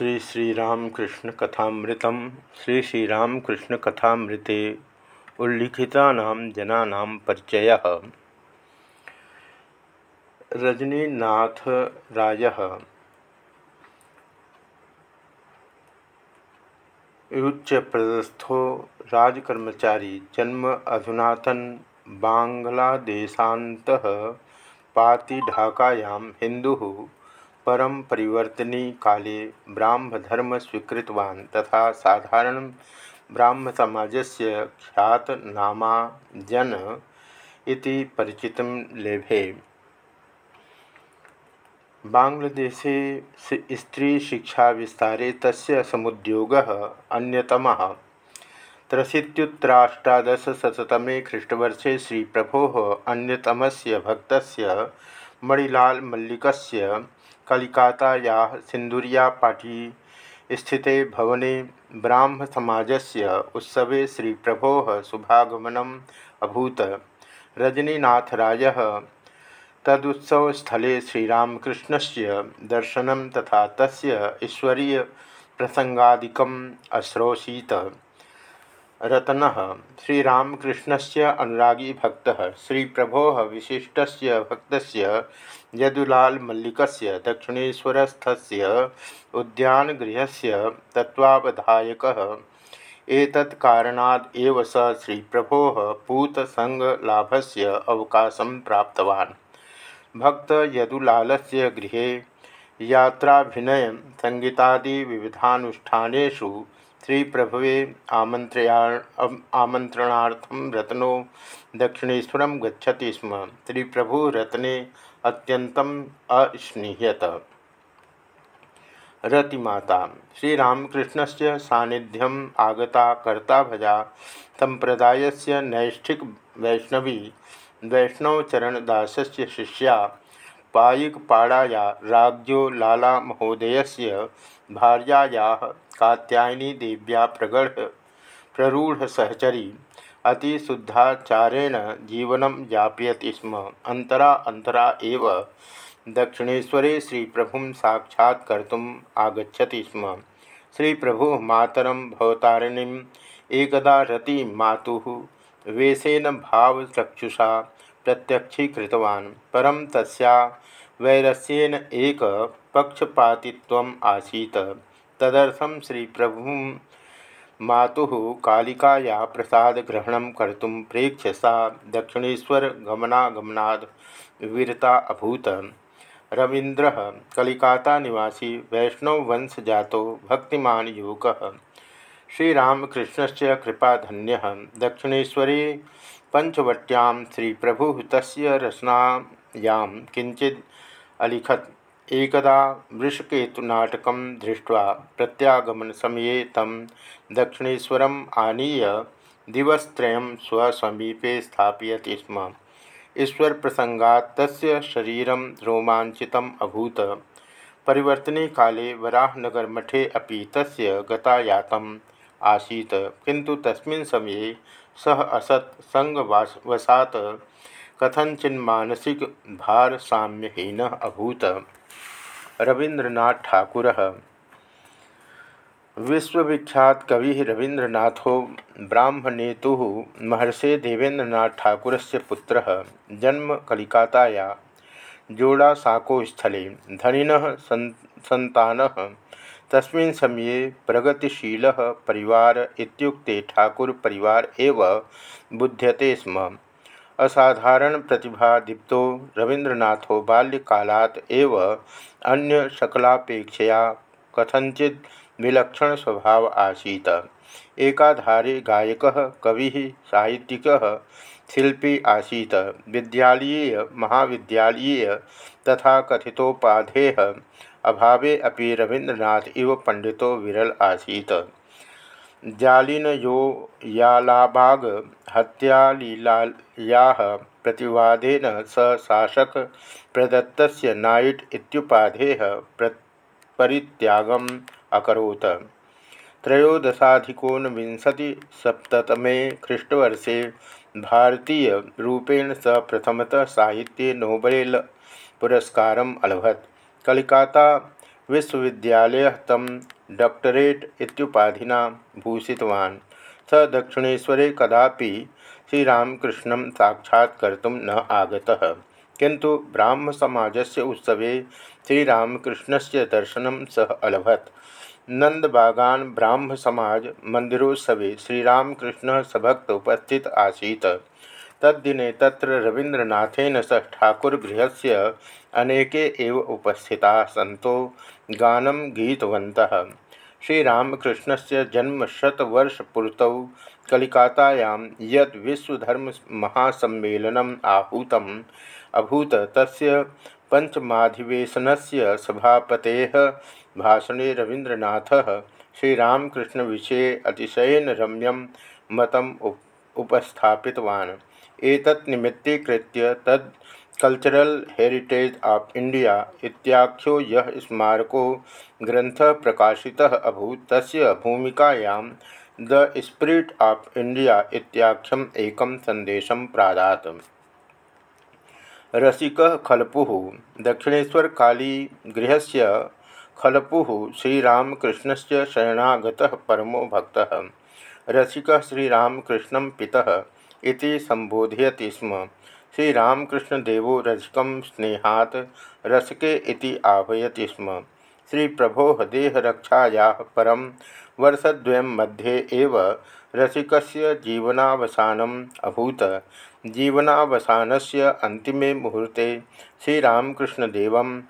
श्री श्रीरामकृष्ण कथामृतम, श्री श्रीरामकृष्ण कथामृते उल्लिखिता जना परिचय। रजनीनाथ राय उच्चप्रदस्थो राजकर्मचारी, जन्म अधुनातन बांग्लादेशात, पाति ढाकायां हिंदु। परम परिवर्तनी काले ब्राह्मधर्म स्वीकृतवान् तथा साधारण ब्राह्मसमाजस्य ख्यातनामा जन इति परिचितं लेभे। बांग्लादेशे स्त्रीशिक्षाविस्तारे तस्य समुद्योगः अन्यतमः। त्रशीत्युत्तराष्टादशशततमे ख्रीष्टवर्षे श्रीप्रभोः अन्यतमस्य भक्तस्य मणिलाल मल्लिकस्य कलिकाताया सिंदुरियापाटी स्थिते भवने ब्राह्मसमाजस्य उत्सवे श्रीप्रभोः शुभागमनम् अभूत। रजनीनाथरायः तदुत्सवस्थले श्रीरामकृष्णस्य दर्शनं तथा तस्य ईश्वरीयप्रसङ्गादिकम् अश्रोषीत। रतन श्रीरामकृष्ण से अनुरागी भक्त श्री प्रभो विशिष्ट भक्त यदुलाल मल्लिक दक्षिणेशरस्थ उद्यानगृह तत्वावधायक एतत्कारणाद एव स प्रभो पूतसंगलाभस्य अवकाशं प्राप्तवान्। भक्त यदुलाल गृह यात्राभिनय संगीतादि विविधानुष्ठानेषु श्री प्रभवे आमंत्रणार्थम रत्नो दक्षिणेश्वर गच्छति स्म। श्री प्रभु रत्ने अत्यंतम अस्निह्यत रतिमाता श्रीरामकृष्ण से सानिध्यम आगता कर्ता भजा संप्रदाय से नैष्ठिक वैष्णवी वैष्णवचरणदास शिष्या पायिकपाड़ाया महोदय से भार्याया कात्यायनी दिव्या प्रगढ़, प्ररूढ़ सहचरी अतिशुद्धाचारेण जीवन यापयति स्म। अंतरा अंतरा एव दक्षिणेशरे श्री प्रभु साक्षात्कर् आगछति स्म। श्री प्रभु मातर भवतारिणीम् एकदा रति मातुः वेशेन भावचक्षुषा प्रत्यक्षीकृतवान्। परं तस्या वैरस्येन एक पक्षपातित्वम् आसीत्। तदर्थम श्री प्रभु मातु कालिकाया प्रसाद ग्रहण कर्तुम प्रेक्ष्य सा दक्षिणेशर गमनागमनाद विरता अभूत। रवींद्र कलिकाता निवासी वैष्णववंश जातो भक्तिमान युवक। श्रीरामकृष्ण से कृपाधन्य। दक्षिणेशरे पंचवट्यां श्री प्रभु तस्य रचनायां किंचित अलिखत। एकदा वृषकेतुनाटकं दृष्ट्वा प्रत्यागमनसमये तं दक्षिणेश्वरम् आनीय दिवसत्रयं स्वसमीपे स्थापयति स्म। ईश्वरप्रसङ्गात् तस्य शरीरं रोमाञ्चितम् अभूत्। परिवर्तने काले वराहनगरमठे अपि तस्य गतायातम् आसीत्, किन्तु तस्मिन् समये सः असत् सङ्गवशात् कथञ्चिन्मानसिक भारसाम्यहीनः अभूत्। रवीन्द्रनाथ ठाकुर विश्वविख्यात कवि रवीन्द्रनाथो ब्राह्मणेतु महर्षे देवेन्द्रनाथ ठाकुर से पुत्र, जन्म कलिकाताया जोड़ासाको स्थले, धनिन संतान, तस्मिन् समये प्रगतिशील परिवार इत्युक्ते ठाकुर परिवार एव बुध्यते स्म। असाधारण प्रतिभा दीप्तो रवीन्द्रनाथो बाल्यकालात् एव अन्य सकलापेक्षया कथंचित विलक्षण स्वभाव आसीत। एकाधारे गायक, कवि, साहित्यिक, शिल्पी आसीत। विद्यालयीय, महाविद्यालयीय तथा कथितोपाधे अभावे अपि रवीन्द्रनाथ इव पंडितो विरल आसीत। जालिनयो यालाबाग हत्यालीलाया प्रतिवादेन स शासक प्रदत्त नाइट इत्युपाधे परित्यागम् अकरोत्। त्रयोदशाधिकोनविंशतिसप्ततमे ख्रीष्टवर्षे रूपेण स प्रथमतः साहित्ये नोबेल पुरस्कारम् अलभत। कलिकाता विश्वविद्यालय तम डॉक्टरेट इत्युपाधिना भूषितवान्। स दक्षिणेशरे कदापि श्रीरामकृष्ण साक्षात्कर्तुं न आगतः। किंतु ब्राह्म समाजस्य उत्सवे श्रीरामकृष्णस्य दर्शनं सः अलभत्। नंदबागान ब्राह्म समाज मंदिरोत्सवे श्रीरामकृष्ण सभक्त उपस्थित आसीत्। तद्दिने तत्र रवीन्द्रनाथेन सह ठाकुरगृहस्य अनेके एव उपस्थिताः सन्तो गानं गीतवन्तः। श्रीरामकृष्णस्य जन्मशतवर्षपूर्तौ कलिकातायां यद् विश्वधर्ममहासम्मेलनम् आहूतम्, अभूत तस्य पंचमाधिवेशनस्य सभापतेः भाषणे रवीन्द्रनाथ श्रीरामकृष्ण विषये अतिशयन रम्यम मतम उप, उपस्थापितवान्। एतत् निमित्तीकृत्य तद् कल्चरल हेरिटेज ऑफ़ इंडिया इत्याख्यो यः स्मारको ग्रन्थः प्रकाशितः अभूत्, तस्य भूमिकायां द स्पिरिट ऑफ़ इंडिया इत्याख्यम् एकं सन्देशं प्रादात्। रसिक गृहस्य खलपु श्रीरामकृष्ण से शरणागत परमो भक्त। रसिक श्रीरामकृष्ण पिता इति संबोधयति स्म। श्रीरामकृष्णदेव रसिक स्नेहात् रसके इति आह्वयति स्म। श्री प्रभो देहरक्षाया परम वर्षद्वयं मध्ये एव रसिकस्य जीवनावसानम् अभूत। जीवनावसानस्य अन्तिमे मुहूर्ते श्रीरामकृष्णदेव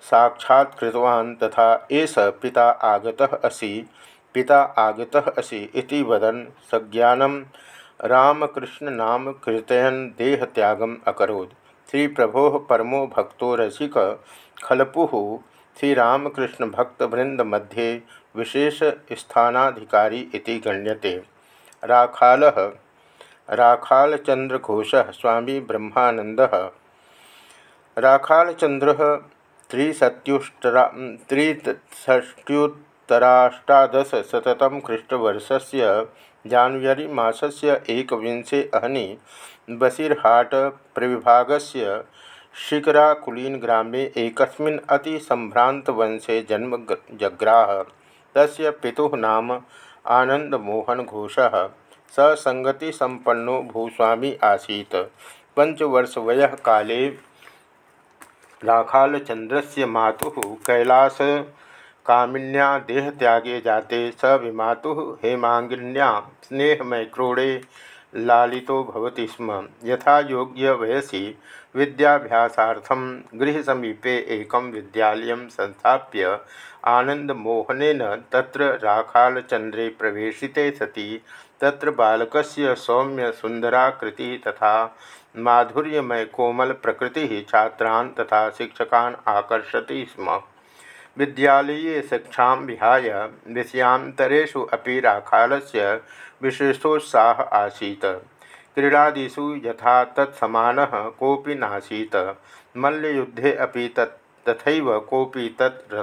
साक्षात्तवान् तथा एष पिता आगतः असि। पिता आगतः असि इति वदन् सज्ञानं रामकृष्णनाम कीर्तयन् देहत्यागम् श्री प्रभो परमो भक्तो रसिक खलपुः। श्रीरामकृष्णभक्तवृन्दमध्ये विशेषस्थानाधिकारी इति गण्यते। राखालः राखालचंद्रघोष स्वामी ब्रह्मानंद। राखालचंद्र त्रिशत्युष्टरा त्रिषष्ट्युत्तराष्टादशशततम ख्रीष्टवर्षस्य जान्वरी मासस्य एकविंशे अहनि बसीरहाट प्रविभागस्य शिखराकुलीन ग्रामे एकस्मिन् अतिसम्भ्रान्तवंशे जन्म जग्राह। तस्य पितुः नाम आनन्दमोहनघोषः। ससंगति संपन्नो भूस्वामी आसीत्। पंचवर्षवय काले राखालचंद्रस्य मातुः कैलास कामिन्या देहत्यागे जाते स विमातुः हेमांगिन्या स्नेहमय क्रोड़े लालितो भवति स्म। यथा योग्य वयसि विद्याभ्यासार्थं गृहसमीपे एकं विद्यालयं संस्थाप्य आनन्दमोहनेन तत्र राखालचन्द्रे प्रवेशिते सति। तत्र बालकस्य सौम्य सुंदराकृति तथा माधुर्यमय कोमल प्रकृति छात्रान् तथा शिक्षकान् आकर्षति स्म। विद्यालये शिक्षा विहाय विषयांतरेषु अपि राखालस्य विशेषोत्साह आसीत्। क्रीडादिषु यथा तत्समानः कोऽपि नासीत्। मल्लयुद्धे अपि तत् तथैव कोऽपि तत्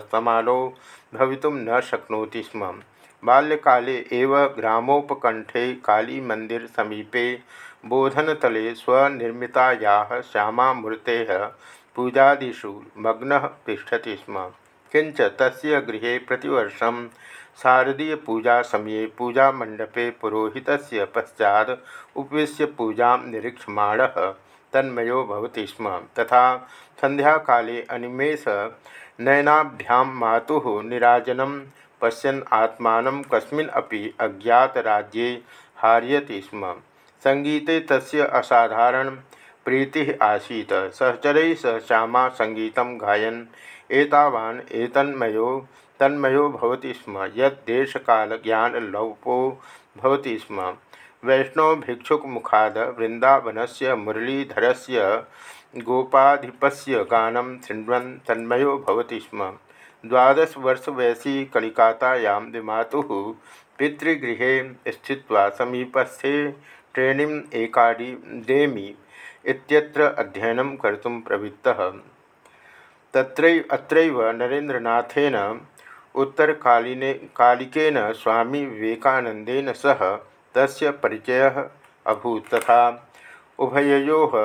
न शक्नोति स्म। बाल्यकाले एव ग्रामोपकण्ठे कालीमन्दिर समीपे बोधनतले स्वनिर्मितायाः श्यामामूर्तेः पूजादिषु मग्नः तिष्ठति स्म। किंच तस्य गृहे प्रतिवर्षं शारदीयपूजासमये पूजामण्डपे पुरोहितस्य पश्चात् उपविश्य पूजां निरीक्षमाणः तन्मयो भवति स्म। तथा सन्ध्याकाले अनिमेष नयनाभ्यां मातुः निराजनं पश्यन् आत्मानं कस्मिन् अपि अज्ञातराज्ये हार्यति स्म। सङ्गीते तस्य असाधारण प्रीतिः आसीत्। सहचर सह श्यामा संगीत गायन। एतावान् एतन्मयो, तन्मयो भवति स्म। यत् देशकालज्ञानलोपो भवति स्म। वैष्णवभिक्षुकमुखाद वृन्दावनस्य मुरलीधरस्य गोपाधिपस्य गानं शृण्वन् तन्मयो भवति स्म। द्वादश वर्ष वयसी कलिकातायां विमातुः पितृगृहे स्थित्वा समीपस्थे ट्रेनिंग एकाडेमी इत्यत्र अध्ययनं कर्तुं प्रवृत्तः। तत्रैव, अत्रैव नरेन्द्रनाथेन, उत्तरकालीने, कालिकेन स्वामी विवेकानंदेन सह तस्य परिचयः अभूत् तथा उभयोः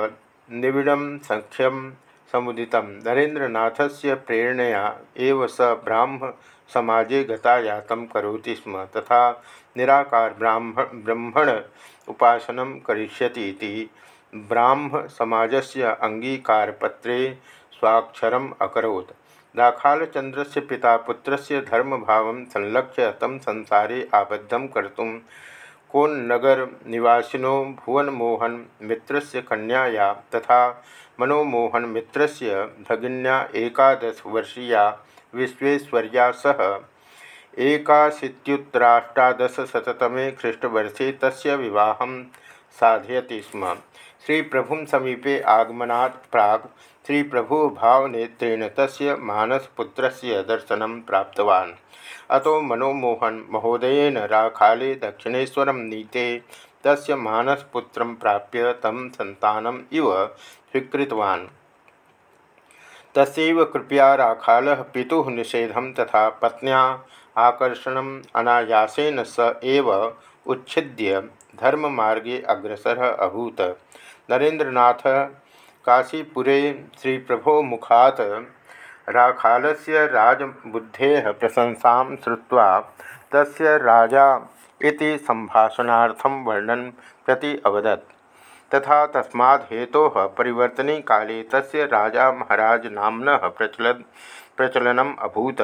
निबिडं सख्यं समुदित। नरेन्द्रनाथ से प्रेरणया एव स ब्राह्म समाजे गतायातं करोति स्म, तथा निराकार ब्राह्मण ब्रह्मण उपासनं करिष्यति ब्राह्म समाजस्य अङ्गीकारपत्रे स्वाक्षरम् अकरोत्। राखालचंद्र से पिता पुत्र से धर्म भाव संलक्ष्य तम संसारे आबद्धम कर्तुम कौन नगर निवासिनो भुवन मोहन मित्र से कन्याया तथा मनोमोहन मित्र से भगिन्या एकादश वर्षीया विश्वेश्वर्या सह। एकाशीत्युत्तराष्टादशशततमे ख्रीष्टवर्षे तस्य विवाहं साधयति स्म। श्री प्रभु समीपे आगमनात् प्राक् श्री प्रभु भावनेत्रेण तस्य मानसपुत्रस्य दर्शनं प्राप्तवान्। अतो मनोमोहन महोदयेन राखाले दक्षिणेशर नीते तस्य मानसपुत्रं प्राप्य तं सन्तानम् इव स्वीकृतवान्। तस्व कृपया राखाल पिता निषेधम तथा पत्न्या आकर्षण अनायासेन स एव उच्छिद्य अग्रसर अभूत। नरेन्द्रनाथ काशीपुरे श्रीप्रभो मुखात् राखालस्य राजबुद्धेः प्रशंसा श्रुत्वा तस्य राजा इति सम्भाषणार्थं वर्णन प्रति अवदत्। तथा तस्मात् हेतोः परिवर्तने काले तस्य राजा महाराज नाम्नः प्रचल प्रचलनम् अभूत।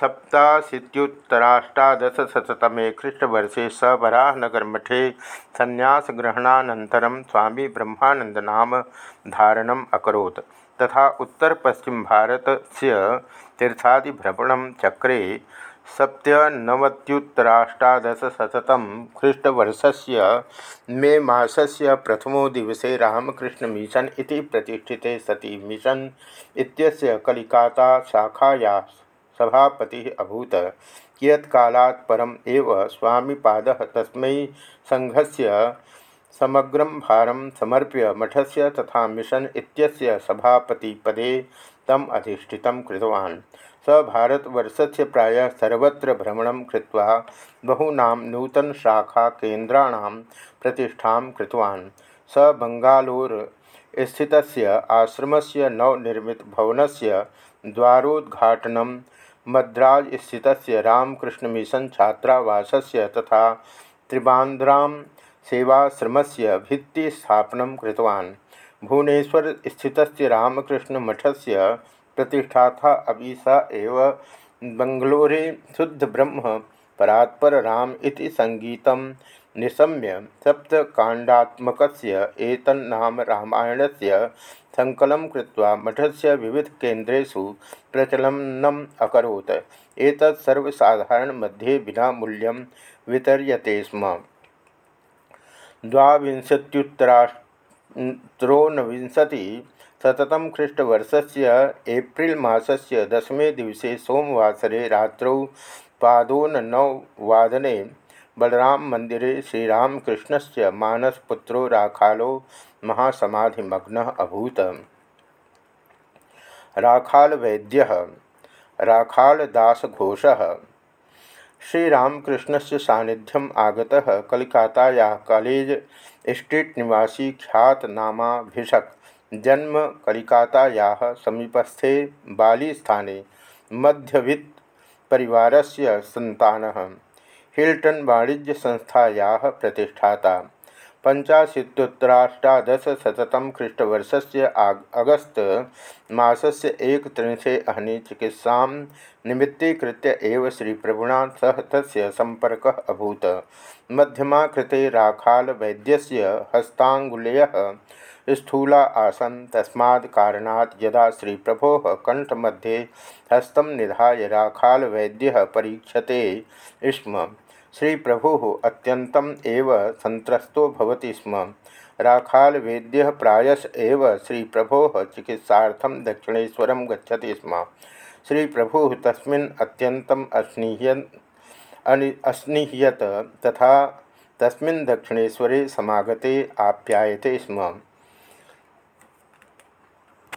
सप्ताशीत्युत्तराष्टादशशततमे ख्रीष्टवर्षे स वराहनगरमठे संन्यासग्रहणानन्तरं स्वामी ब्रह्मानन्दनाम धारणम् अकरोत्। तथा उत्तरपश्चिमभारतस्य तीर्थादिभ्रमणं चक्रे सप्तनवत्युत्तराष्टादशशततम ख्रीष्टवर्षस्य मे मासस्य प्रथमो दिवसे रामकृष्ण मिशन इति प्रतिष्ठिते सति मिशन इत्यस्य कलिकाता शाखाया सभापति अभूत। कियत्कालात् परम एव तस्म संघस्य समग्र भारम समर्प्य मठस्य तथा मिशन इत्यस्य सभापतिपदे तम अधिष्ठित स भारतवर्षस्य प्रायः सर्वत्र भ्रमणं कृत्वा बहूनां नूतनशाखाकेन्द्राणां प्रतिष्ठां कृतवान्। स बङ्गालोर् स्थितस्य आश्रमस्य नवनिर्मितभवनस्य द्वारोद्घाटनं, मद्राज स्थित रामकृष्ण मिशन छात्रावास तथा त्रिबांद्राम सेवाश्रम से भित्तिस्थापन कृतवान्। भुवनेश्वर स्थित रामकृष्ण मठ से प्रतिष्ठाता अभी स एव बंगलोरे शुद्ध ब्रह्म परात्पर राम इति संगीतं निशम्य सप्तकाण्डात्मकस्य एतन्नाम रामायणस्य संकलन कृत्वा मठस्य विविधकेन्द्रेषु प्रचलनम् अकरोत्। एतत् सर्वसाधारणमध्ये विना मूल्य वितर्यते स्म। द्वाविंशत्युत्तरात्रोनविंशतिशततम ख्रीष्टवर्षस्य एप्रिल मासस्य दशमे दिवसे सोमवासरे रात्रौ पादोननववादने श्रीरामकृष्ण से मानसपुत्रो राखालो महासमाधिमग्न अभूत। राखाल वैद्य राखालदासघोष श्रीरामकृष्ण से सानिध्यम आगता कलिकाताया कॉलेज स्ट्रीट निवासी ख्यातनामाभिषक जन्म कलिकाताया समीपस्थे बाली स्थाने मध्यवित्त परिवारस्य संतानः हिल्टन वाणिज्य संस्थाया प्रतिष्ठाता। पंचाशीत्युत्तराष्टादशतम ख्रीष्टवर्ष से अगस्त मसल एक त्रिंशे अहनी चिकित्सा निमित्तीकृत श्री प्रभुना सह तस् संपर्क अभूत। मध्यमा कृते वैद्यस्य हस्तांगुलय स्थूला आसन तस्मात् कारणात् यदा श्री प्रभो कंठमध्ये हस्त निधाय राखाल वैद्य परीक्षते स्म। श्री प्रभु अत्यंतम एव संत्रस्तो भवति स्म। राखाल वेद्य प्रायश एव श्री प्रभो चिकित्सार्थम दक्षिणेशर गच्छति स्म। श्री प्रभु तस्मिन् अत्यंतम अस्निह्यन अस्निह्यत तथा तस्मिन् दक्षिणेशरे समागते आप्यायते स्म।